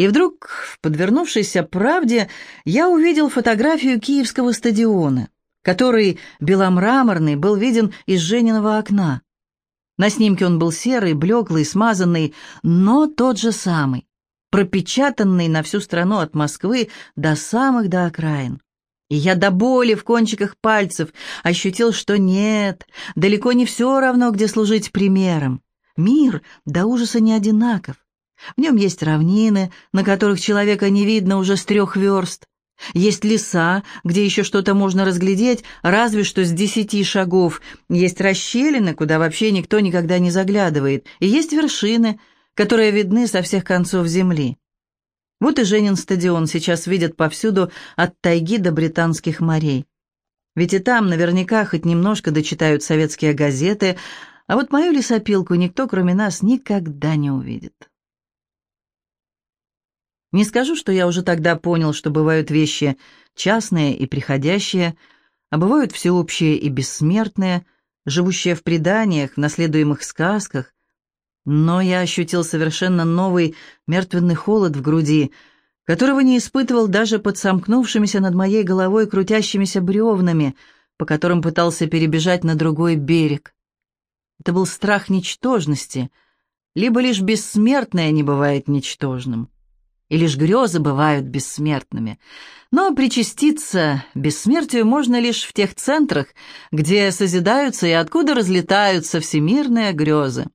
И вдруг, в подвернувшейся правде, я увидел фотографию Киевского стадиона, который, беломраморный, был виден из Жениного окна. На снимке он был серый, блеклый, смазанный, но тот же самый, пропечатанный на всю страну от Москвы до самых до окраин. И я до боли в кончиках пальцев ощутил, что нет, далеко не все равно, где служить примером. Мир до ужаса не одинаков. В нем есть равнины, на которых человека не видно уже с трех верст. Есть леса, где еще что-то можно разглядеть, разве что с десяти шагов. Есть расщелины, куда вообще никто никогда не заглядывает. И есть вершины, которые видны со всех концов земли. Вот и Женин стадион сейчас видят повсюду от тайги до британских морей. Ведь и там наверняка хоть немножко дочитают советские газеты, а вот мою лесопилку никто, кроме нас, никогда не увидит. Не скажу, что я уже тогда понял, что бывают вещи частные и приходящие, а бывают всеобщие и бессмертные, живущие в преданиях, в наследуемых сказках. Но я ощутил совершенно новый мертвенный холод в груди, которого не испытывал даже под сомкнувшимися над моей головой крутящимися бревнами, по которым пытался перебежать на другой берег. Это был страх ничтожности, либо лишь бессмертное не бывает ничтожным и лишь грезы бывают бессмертными. Но причаститься бессмертию можно лишь в тех центрах, где созидаются и откуда разлетаются всемирные грезы.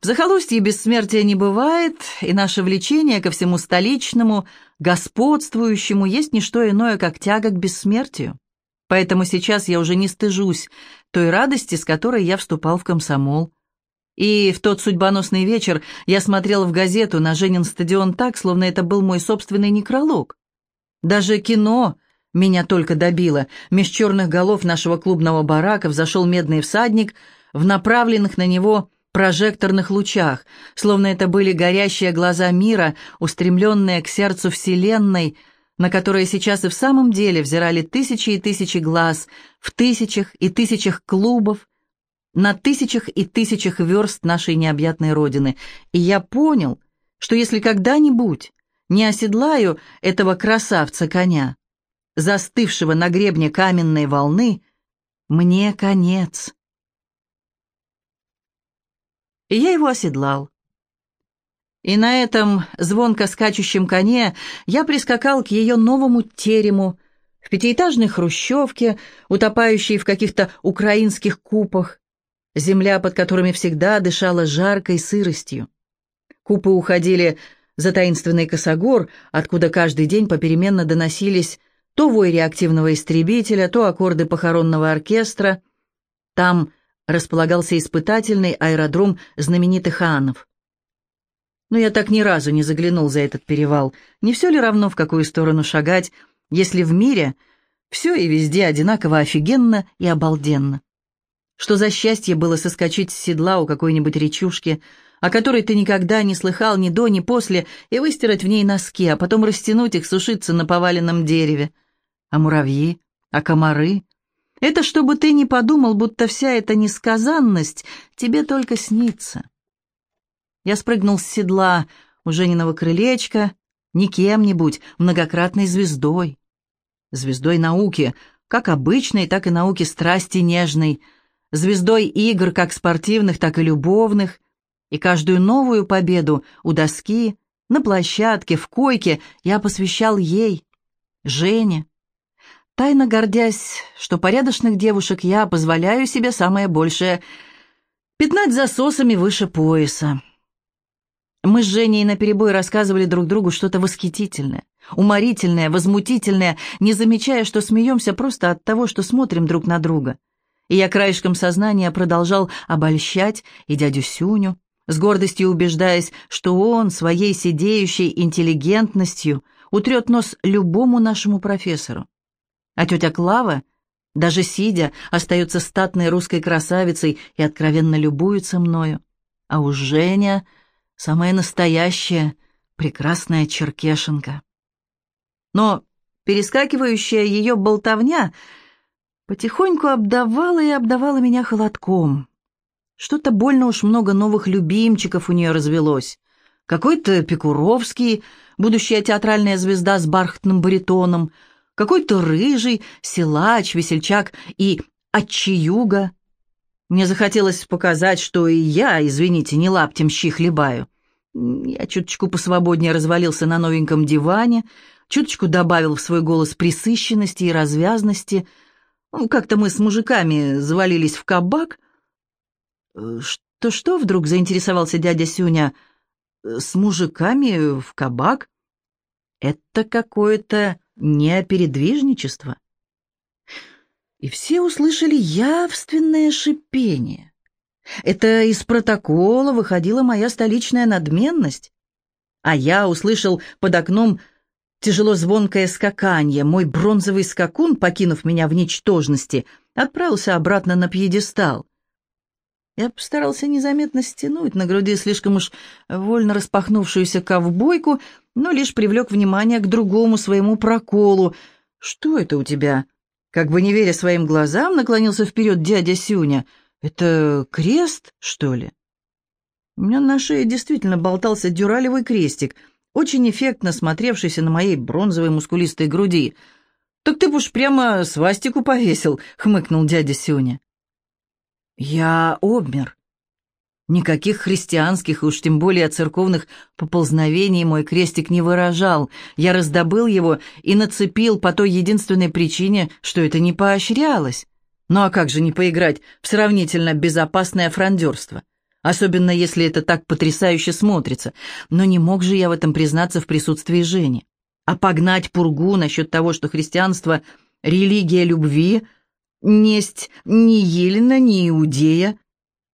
В захолустье бессмертия не бывает, и наше влечение ко всему столичному, господствующему, есть не что иное, как тяга к бессмертию. Поэтому сейчас я уже не стыжусь той радости, с которой я вступал в комсомол. И в тот судьбоносный вечер я смотрел в газету на Женин стадион так, словно это был мой собственный некролог. Даже кино меня только добило. Меж черных голов нашего клубного барака взошел медный всадник в направленных на него прожекторных лучах, словно это были горящие глаза мира, устремленные к сердцу Вселенной, на которые сейчас и в самом деле взирали тысячи и тысячи глаз в тысячах и тысячах клубов, на тысячах и тысячах верст нашей необъятной родины, и я понял, что если когда-нибудь не оседлаю этого красавца-коня, застывшего на гребне каменной волны, мне конец. И я его оседлал. И на этом звонко скачущем коне я прискакал к ее новому терему, в пятиэтажной хрущевке, утопающей в каких-то украинских купах, земля под которыми всегда дышала жаркой сыростью. Купы уходили за таинственный косогор, откуда каждый день попеременно доносились то вой реактивного истребителя, то аккорды похоронного оркестра. Там располагался испытательный аэродром знаменитых Анов. Но я так ни разу не заглянул за этот перевал. Не все ли равно, в какую сторону шагать, если в мире все и везде одинаково офигенно и обалденно? Что за счастье было соскочить с седла у какой-нибудь речушки, о которой ты никогда не слыхал ни до, ни после, и выстирать в ней носки, а потом растянуть их, сушиться на поваленном дереве. А муравьи? А комары? Это чтобы ты не подумал, будто вся эта несказанность тебе только снится. Я спрыгнул с седла у Жениного крылечка, не кем-нибудь, многократной звездой. Звездой науки, как обычной, так и науки страсти нежной — звездой игр как спортивных, так и любовных, и каждую новую победу у доски, на площадке, в койке я посвящал ей, Жене, тайно гордясь, что порядочных девушек я позволяю себе самое большее — пятнать засосами выше пояса. Мы с Женей наперебой рассказывали друг другу что-то восхитительное, уморительное, возмутительное, не замечая, что смеемся просто от того, что смотрим друг на друга — и я краешком сознания продолжал обольщать и дядю Сюню, с гордостью убеждаясь, что он своей сидеющей интеллигентностью утрет нос любому нашему профессору. А тетя Клава, даже сидя, остается статной русской красавицей и откровенно любуется мною. А уж Женя — самая настоящая, прекрасная черкешенка. Но перескакивающая ее болтовня — потихоньку обдавала и обдавала меня холодком. Что-то больно уж много новых любимчиков у нее развелось. какой-то Пекуровский, будущая театральная звезда с бархатным баритоном, какой-то рыжий, силач, весельчак и отчаюга. Мне захотелось показать, что и я, извините, не лаптем щи хлебаю. Я чуточку посвободнее развалился на новеньком диване, чуточку добавил в свой голос присыщенности и развязности. Как-то мы с мужиками завалились в кабак. «Что-что?» — вдруг заинтересовался дядя Сюня. «С мужиками в кабак? Это какое-то неопередвижничество». И все услышали явственное шипение. Это из протокола выходила моя столичная надменность. А я услышал под окном тяжело звонкое скаканье. Мой бронзовый скакун, покинув меня в ничтожности, отправился обратно на пьедестал. Я постарался незаметно стянуть на груди слишком уж вольно распахнувшуюся ковбойку, но лишь привлек внимание к другому своему проколу. «Что это у тебя?» Как бы не веря своим глазам, наклонился вперед дядя Сюня — «Это крест, что ли?» У меня на шее действительно болтался дюралевый крестик, очень эффектно смотревшийся на моей бронзовой мускулистой груди. «Так ты б уж прямо свастику повесил», — хмыкнул дядя Сюня. «Я обмер. Никаких христианских, уж тем более церковных поползновений мой крестик не выражал. Я раздобыл его и нацепил по той единственной причине, что это не поощрялось. Ну а как же не поиграть в сравнительно безопасное фрондерство? Особенно если это так потрясающе смотрится. Но не мог же я в этом признаться в присутствии Жени. А погнать пургу насчет того, что христианство — религия любви, несть ни Елена, ни Иудея.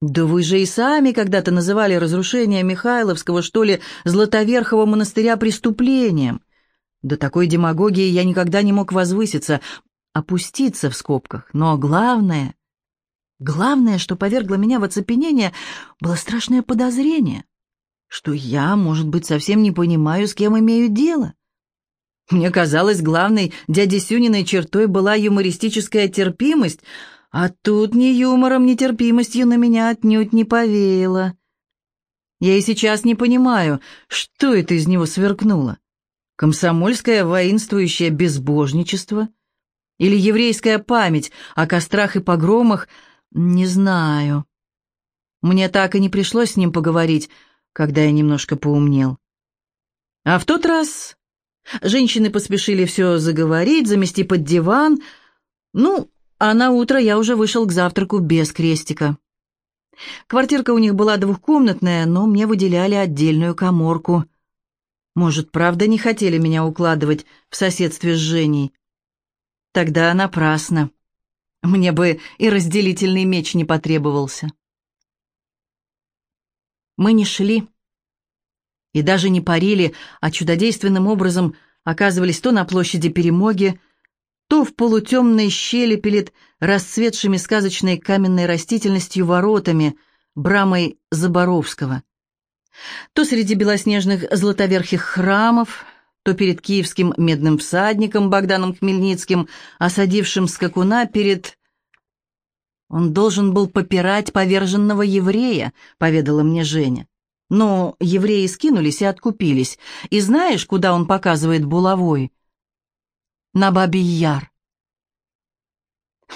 Да вы же и сами когда-то называли разрушение Михайловского, что ли, Златоверхого монастыря преступлением. До такой демагогии я никогда не мог возвыситься, опуститься в скобках. Но главное, главное, что повергло меня в оцепенение, было страшное подозрение, что я, может быть, совсем не понимаю, с кем имею дело. Мне казалось, главной дяди Сюниной чертой была юмористическая терпимость, а тут ни юмором, ни терпимостью на меня отнюдь не повеяло. Я и сейчас не понимаю, что это из него сверкнуло. Комсомольское воинствующее безбожничество — или еврейская память о кострах и погромах, не знаю. Мне так и не пришлось с ним поговорить, когда я немножко поумнел. А в тот раз женщины поспешили все заговорить, замести под диван. Ну, а на утро я уже вышел к завтраку без крестика. Квартирка у них была двухкомнатная, но мне выделяли отдельную коморку. Может, правда не хотели меня укладывать в соседстве с Женей? Тогда напрасно. Мне бы и разделительный меч не потребовался. Мы не шли и даже не парили, а чудодейственным образом оказывались то на площади Перемоги, то в полутемной щели перед расцветшими сказочной каменной растительностью воротами, брамой Заборовского, то среди белоснежных златоверхих храмов — то перед киевским медным всадником Богданом Хмельницким, осадившим скакуна перед... «Он должен был попирать поверженного еврея», — поведала мне Женя. Но евреи скинулись и откупились. И знаешь, куда он показывает булавой? На Бабий Яр.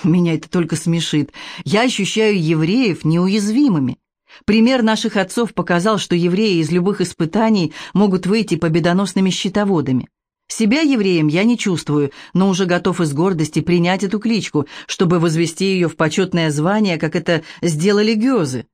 Меня это только смешит. Я ощущаю евреев неуязвимыми. Пример наших отцов показал, что евреи из любых испытаний могут выйти победоносными щитоводами. Себя евреем я не чувствую, но уже готов из гордости принять эту кличку, чтобы возвести ее в почетное звание, как это сделали гёзы.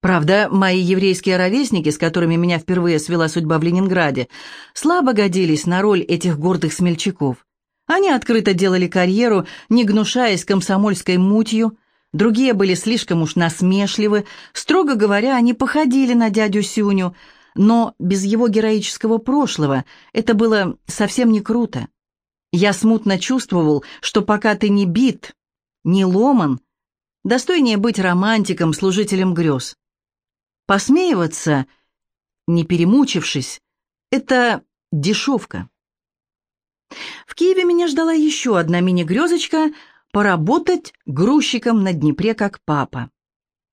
Правда, мои еврейские ровесники, с которыми меня впервые свела судьба в Ленинграде, слабо годились на роль этих гордых смельчаков. Они открыто делали карьеру, не гнушаясь комсомольской мутью, Другие были слишком уж насмешливы. Строго говоря, они походили на дядю Сюню, но без его героического прошлого это было совсем не круто. Я смутно чувствовал, что пока ты не бит, не ломан, достойнее быть романтиком, служителем грез. Посмеиваться, не перемучившись, это дешевка. В Киеве меня ждала еще одна мини-грезочка — поработать грузчиком на Днепре как папа.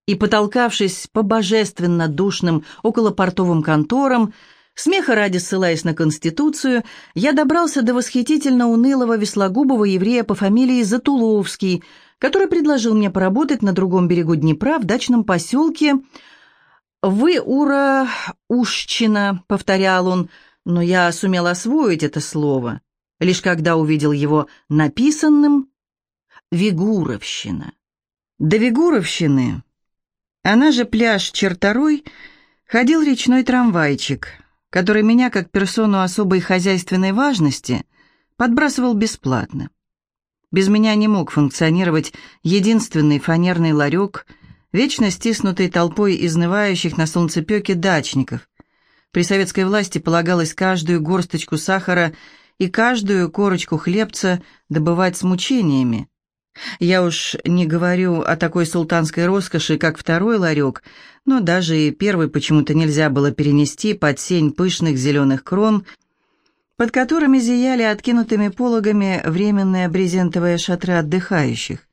И, потолкавшись по божественно душным околопортовым конторам, смеха ради ссылаясь на Конституцию, я добрался до восхитительно унылого веслогубого еврея по фамилии Затуловский, который предложил мне поработать на другом берегу Днепра в дачном поселке «Вы, Ура, Ушчина», — повторял он, но я сумел освоить это слово, лишь когда увидел его написанным «Вигуровщина». До Вигуровщины она же пляж Черторой, ходил речной трамвайчик, который меня, как персону особой хозяйственной важности, подбрасывал бесплатно. Без меня не мог функционировать единственный фанерный ларек, вечно стиснутый толпой изнывающих на солнцепеке дачников. При советской власти полагалось каждую горсточку сахара и каждую корочку хлебца добывать с мучениями, я уж не говорю о такой султанской роскоши, как второй ларек, но даже и первый почему-то нельзя было перенести под сень пышных зеленых крон, под которыми зияли откинутыми пологами временные брезентовые шатры отдыхающих.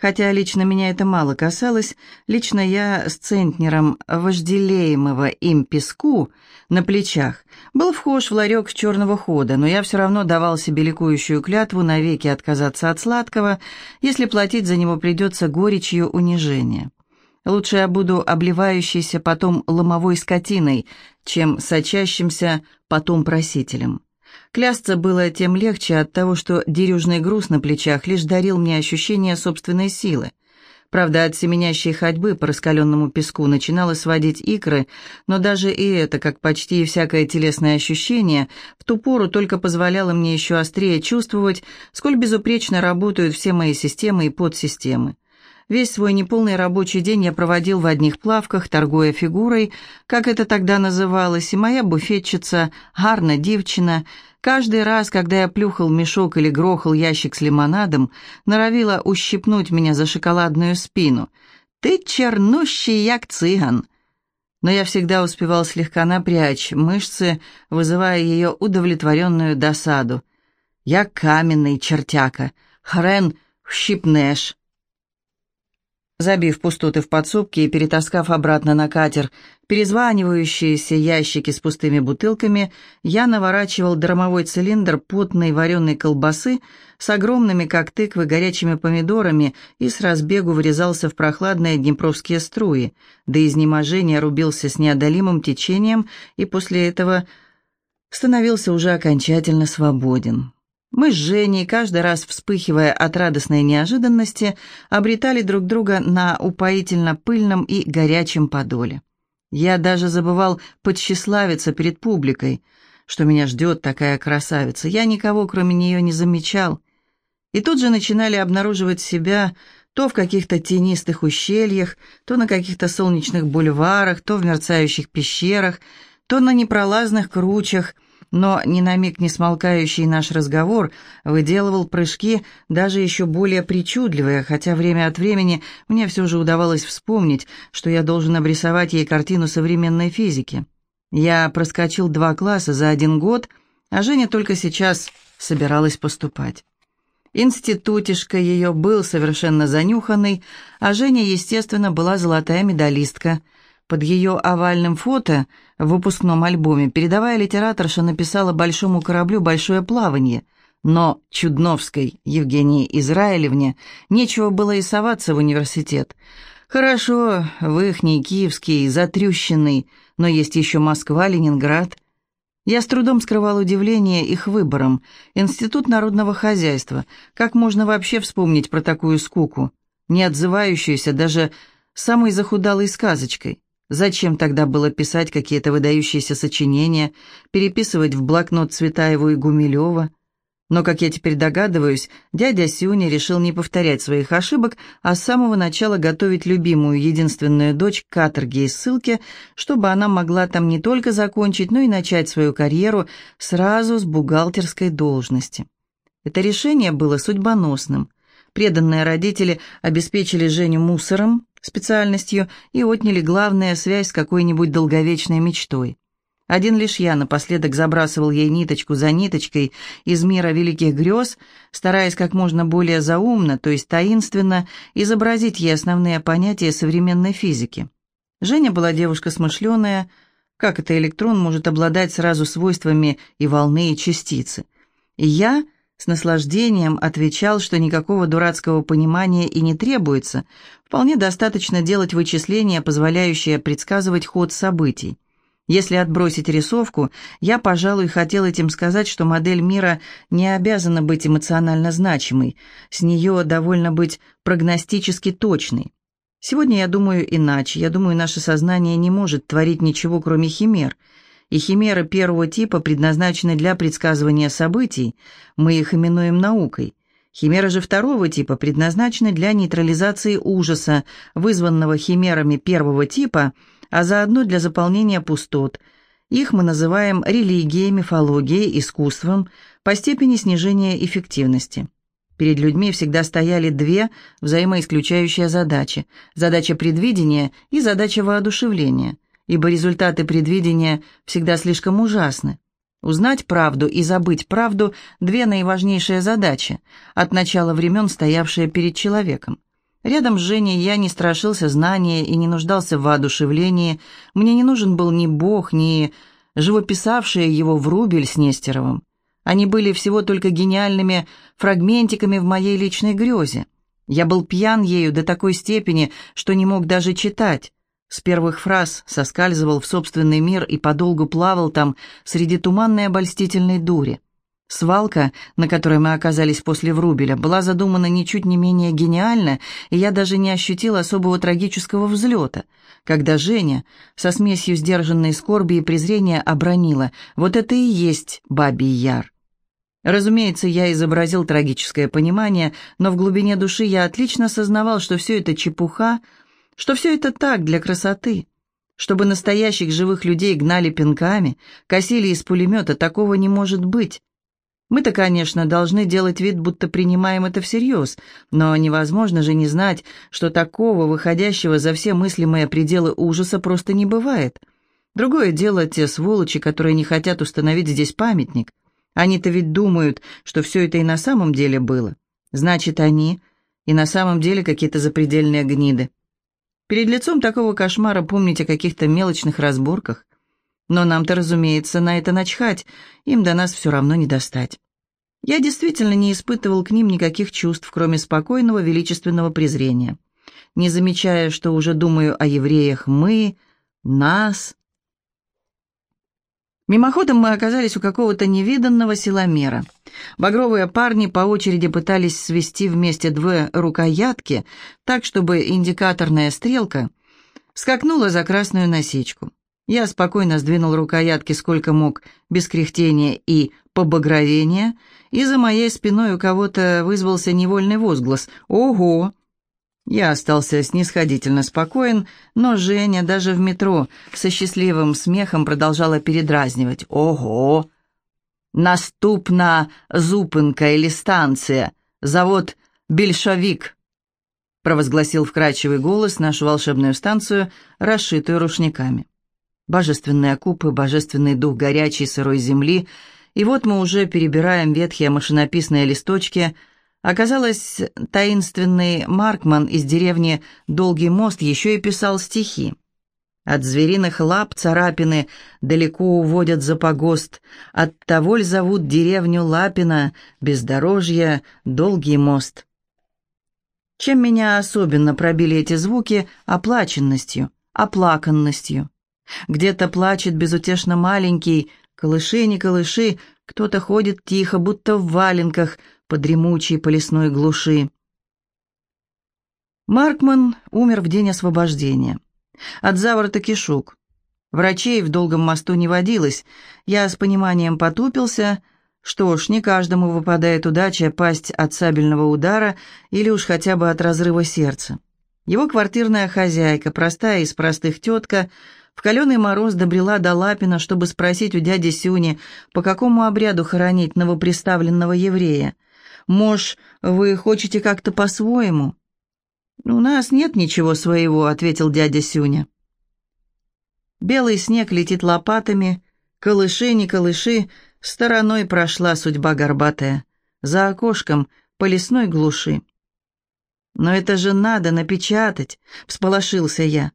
Хотя лично меня это мало касалось, лично я с центнером вожделеемого им песку на плечах был вхож в ларек черного хода, но я все равно давал себе ликующую клятву навеки отказаться от сладкого, если платить за него придется горечью унижения. Лучше я буду обливающейся потом ломовой скотиной, чем сочащимся потом просителем. Клясться было тем легче от того, что дерюжный груз на плечах лишь дарил мне ощущение собственной силы. Правда, от семенящей ходьбы по раскаленному песку начинало сводить икры, но даже и это, как почти и всякое телесное ощущение, в ту пору только позволяло мне еще острее чувствовать, сколь безупречно работают все мои системы и подсистемы. Весь свой неполный рабочий день я проводил в одних плавках, торгуя фигурой, как это тогда называлось, и моя буфетчица, гарна девчина, каждый раз, когда я плюхал мешок или грохал ящик с лимонадом, норовила ущипнуть меня за шоколадную спину. «Ты чернущий, як цыган!» Но я всегда успевал слегка напрячь мышцы, вызывая ее удовлетворенную досаду. «Я каменный чертяка, хрен щипнешь!» Забив пустоты в подсобке и перетаскав обратно на катер перезванивающиеся ящики с пустыми бутылками, я наворачивал дромовой цилиндр потной вареной колбасы с огромными, как тыквы, горячими помидорами и с разбегу врезался в прохладные днепровские струи, до изнеможения рубился с неодолимым течением и после этого становился уже окончательно свободен. Мы с Женей, каждый раз вспыхивая от радостной неожиданности, обретали друг друга на упоительно пыльном и горячем подоле. Я даже забывал подсчастливиться перед публикой, что меня ждет такая красавица. Я никого, кроме нее, не замечал. И тут же начинали обнаруживать себя то в каких-то тенистых ущельях, то на каких-то солнечных бульварах, то в мерцающих пещерах, то на непролазных кручах — но ни на миг не смолкающий наш разговор выделывал прыжки даже еще более причудливые, хотя время от времени мне все же удавалось вспомнить, что я должен обрисовать ей картину современной физики. Я проскочил два класса за один год, а Женя только сейчас собиралась поступать. Институтишка ее был совершенно занюханный, а Женя, естественно, была золотая медалистка – под ее овальным фото в выпускном альбоме передовая литераторша написала «Большому кораблю большое плавание», но Чудновской Евгении Израилевне нечего было и соваться в университет. Хорошо, в ихний киевский, затрющенный, но есть еще Москва, Ленинград. Я с трудом скрывал удивление их выбором. Институт народного хозяйства. Как можно вообще вспомнить про такую скуку, не отзывающуюся даже самой захудалой сказочкой? Зачем тогда было писать какие-то выдающиеся сочинения, переписывать в блокнот Цветаеву и Гумилева? Но, как я теперь догадываюсь, дядя Сюня решил не повторять своих ошибок, а с самого начала готовить любимую единственную дочь к каторге и ссылке, чтобы она могла там не только закончить, но и начать свою карьеру сразу с бухгалтерской должности. Это решение было судьбоносным. Преданные родители обеспечили Женю мусором, специальностью и отняли главная связь с какой-нибудь долговечной мечтой. Один лишь я напоследок забрасывал ей ниточку за ниточкой из мира великих грез, стараясь как можно более заумно, то есть таинственно, изобразить ей основные понятия современной физики. Женя была девушка смышленая, как это электрон может обладать сразу свойствами и волны, и частицы. И я с наслаждением отвечал, что никакого дурацкого понимания и не требуется, вполне достаточно делать вычисления, позволяющие предсказывать ход событий. Если отбросить рисовку, я, пожалуй, хотел этим сказать, что модель мира не обязана быть эмоционально значимой, с нее довольно быть прогностически точной. Сегодня я думаю иначе, я думаю, наше сознание не может творить ничего, кроме химер. И химеры первого типа предназначены для предсказывания событий, мы их именуем наукой. Химеры же второго типа предназначены для нейтрализации ужаса, вызванного химерами первого типа – а заодно для заполнения пустот. Их мы называем религией, мифологией, искусством по степени снижения эффективности. Перед людьми всегда стояли две взаимоисключающие задачи – задача предвидения и задача воодушевления, ибо результаты предвидения всегда слишком ужасны. Узнать правду и забыть правду – две наиважнейшие задачи, от начала времен стоявшие перед человеком. Рядом с Женей я не страшился знания и не нуждался в воодушевлении. Мне не нужен был ни Бог, ни живописавшие его в рубель с Нестеровым. Они были всего только гениальными фрагментиками в моей личной грезе. Я был пьян ею до такой степени, что не мог даже читать. С первых фраз соскальзывал в собственный мир и подолгу плавал там среди туманной обольстительной дури. Свалка, на которой мы оказались после Врубеля, была задумана ничуть не менее гениально, и я даже не ощутил особого трагического взлета, когда Женя со смесью сдержанной скорби и презрения обронила «Вот это и есть бабий яр». Разумеется, я изобразил трагическое понимание, но в глубине души я отлично сознавал, что все это чепуха, что все это так, для красоты. Чтобы настоящих живых людей гнали пинками, косили из пулемета, такого не может быть. Мы-то, конечно, должны делать вид, будто принимаем это всерьез, но невозможно же не знать, что такого, выходящего за все мыслимые пределы ужаса, просто не бывает. Другое дело те сволочи, которые не хотят установить здесь памятник. Они-то ведь думают, что все это и на самом деле было. Значит, они и на самом деле какие-то запредельные гниды. Перед лицом такого кошмара помнить о каких-то мелочных разборках. Но нам-то, разумеется, на это начхать, им до нас все равно не достать. Я действительно не испытывал к ним никаких чувств, кроме спокойного величественного презрения. Не замечая, что уже думаю о евреях «мы», «нас». Мимоходом мы оказались у какого-то невиданного силомера. Багровые парни по очереди пытались свести вместе две рукоятки так, чтобы индикаторная стрелка скакнула за красную насечку. Я спокойно сдвинул рукоятки сколько мог, без кряхтения и побагровения, и за моей спиной у кого-то вызвался невольный возглас «Ого!». Я остался снисходительно спокоен, но Женя даже в метро со счастливым смехом продолжала передразнивать «Ого!». «Наступна зупинка или станция, завод «Бельшовик», провозгласил вкрадчивый голос нашу волшебную станцию, расшитую рушниками божественные окупы, божественный дух горячей сырой земли, и вот мы уже перебираем ветхие машинописные листочки. Оказалось, таинственный Маркман из деревни Долгий мост еще и писал стихи. От звериных лап царапины далеко уводят за погост, от того зовут деревню Лапина, бездорожье, Долгий мост. Чем меня особенно пробили эти звуки оплаченностью, оплаканностью. Где-то плачет безутешно маленький, колыши, не колыши, кто-то ходит тихо, будто в валенках, под дремучей по глуши. Маркман умер в день освобождения. От заворота кишок. Врачей в долгом мосту не водилось. Я с пониманием потупился. Что ж, не каждому выпадает удача пасть от сабельного удара или уж хотя бы от разрыва сердца. Его квартирная хозяйка, простая из простых тетка, в каленый мороз добрела до Лапина, чтобы спросить у дяди Сюни, по какому обряду хоронить новоприставленного еврея. «Мож, вы хотите как-то по-своему?» «У нас нет ничего своего», — ответил дядя Сюня. Белый снег летит лопатами, Колыши, не колыши, стороной прошла судьба горбатая. За окошком по лесной глуши. «Но это же надо напечатать», — всполошился я.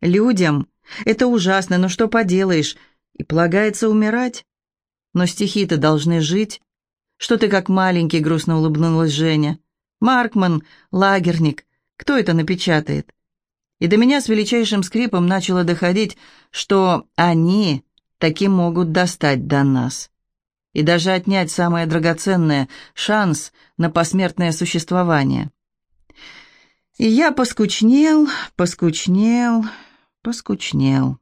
«Людям это ужасно, но что поделаешь, и полагается умирать. Но стихи-то должны жить. Что ты как маленький, грустно улыбнулась Женя. Маркман, лагерник, кто это напечатает? И до меня с величайшим скрипом начало доходить, что они таки могут достать до нас. И даже отнять самое драгоценное — шанс на посмертное существование. И я поскучнел, поскучнел, поскучнел.